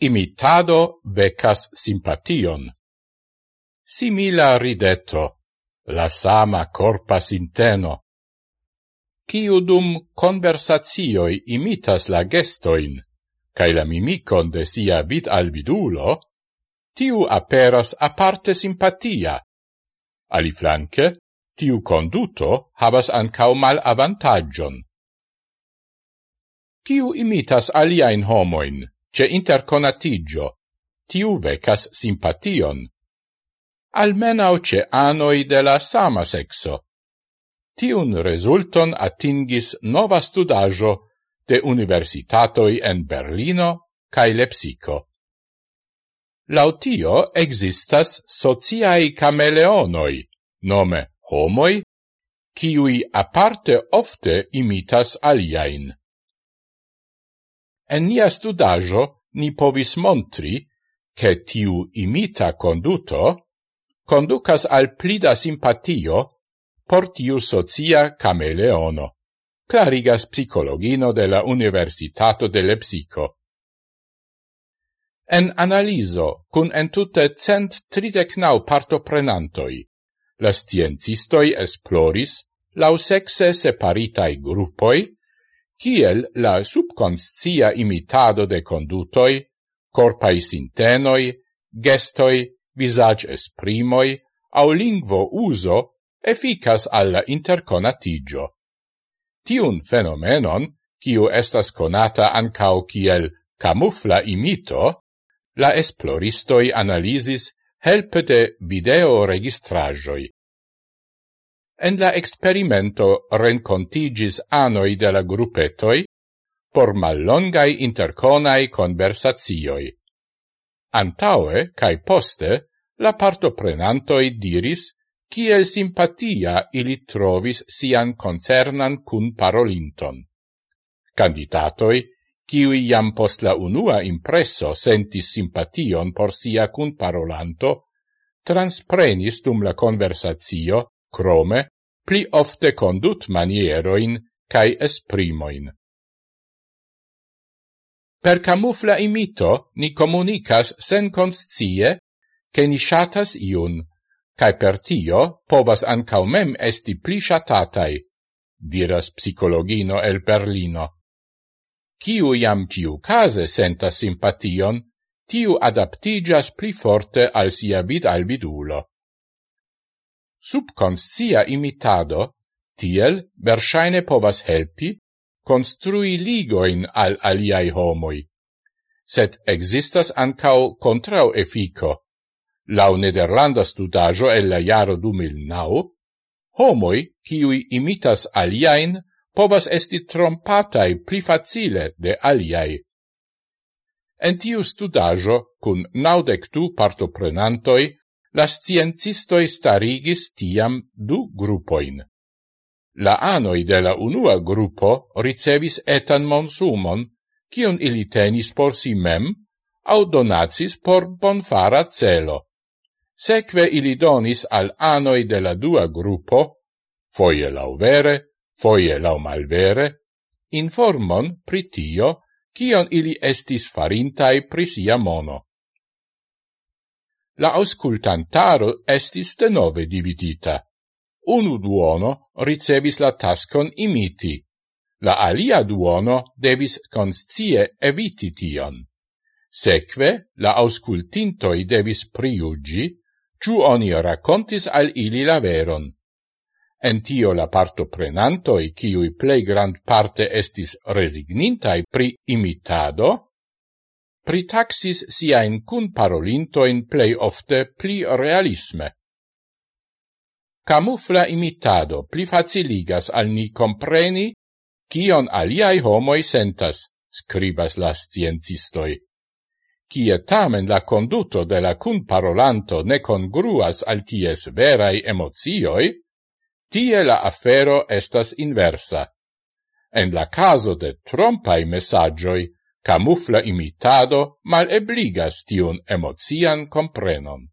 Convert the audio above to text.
imitado vecas simpation. Simila rideto, la sama corpa sinteno, kiu dum conversatioi imitas la gestoin, cae la mimicon de sia vid al vidulo, tiu aperas aparte simpatia. Ali flanque, tiu conduto havas ancau mal avantagion. Ciu imitas aliaen homoin, ce interconatigio, tiu vecas simpation, almenau ce anoi de la sama sexo. Tiun resulton atingis nova studajo de universitatoi en Berlino cae Lepsico. Lautio existas sociai cameleonoi, nome homoi, kiui aparte ofte imitas aliaen. En nia studajo ni povis montri che tiu imita conduto conducas al plida simpatio por tiu socia cameleono, clarigas psicologino de la Universitato de Lepsico. En analiso, cun entute cent tridecnau partoprenantoi, la sciencistoi esploris lau sexe separitai gruppoi kiel la subconscia imitado de condutoi, corpai sintenoi, gestoi, visage esprimoi, au lingvo uso, efficas alla interconatigio. Tiun fenomenon, kiu estas conata ancao kiel camufla imito, la esploristoi analisis helpe de video registrajoi, En la experimento rencontigis anoi de la gruppetoi por mallongai interconai conversazioi. Antaue cae poste la partoprenantoi diris kiel simpatia ili trovis sian concernan cun parolinton. Candidatoi, kiui iam post la unua impresso sentis simpation por sia cun parolanto, transprenis dum la conversatio, crome, pli ofte condut manieroin cae esprimoin. Per camufla imito ni comunicas sen conscie che ni shatas iun, cae per tio povas ancau mem esti pli shatatai, diras psicologino el Berlino. Ciu iam tiu case sentas simpation, tiu adaptigas pli forte al sia vid albidulo subconscia imitado tiel versaine povas helpi construi ligoin al aliai homoi. Set existas ancao contrau efico. Lau nederlanda studajo el la jaro 2009, homoi, kiui imitas aliaen, povas esti trompatai pli facile de aliai. En tiu studajo, cun naudec du partoprenantoi, la sciencistoi starigis tiam du gruppoin. La anoi de la unua gruppo ricevis etan monsumon, kion ili tenis por si mem, au donacis por bonfara celo. Seque ili donis al anoi de la dua gruppo, foie lau vere, foie lau malvere, informon pritio, cion kion ili estis farintai prisia mono la auscultantaro estis de nove dividita. Unu duono ricevis la taskon imiti, la alia duono devis conscie eviti tion. Seque, la auscultintoi devis priugi, ciu oni racontis al ili la veron. En tio la parto prenantoi, ciui plei grand parte estis resignintai pri imitado, pritaxis siain cun parolintoin plei ofte pli realisme. Camufla imitado pli faciligas al ni compreni kion aliai homoi sentas, scribas la sciencistoi. Cie tamen la conduto de la cun parolanto ne congruas al ties verai emozioi, tie la afero estas inversa. En la caso de trompai messagioi, Camufla imitado mal ebligas tiun emocian comprenon.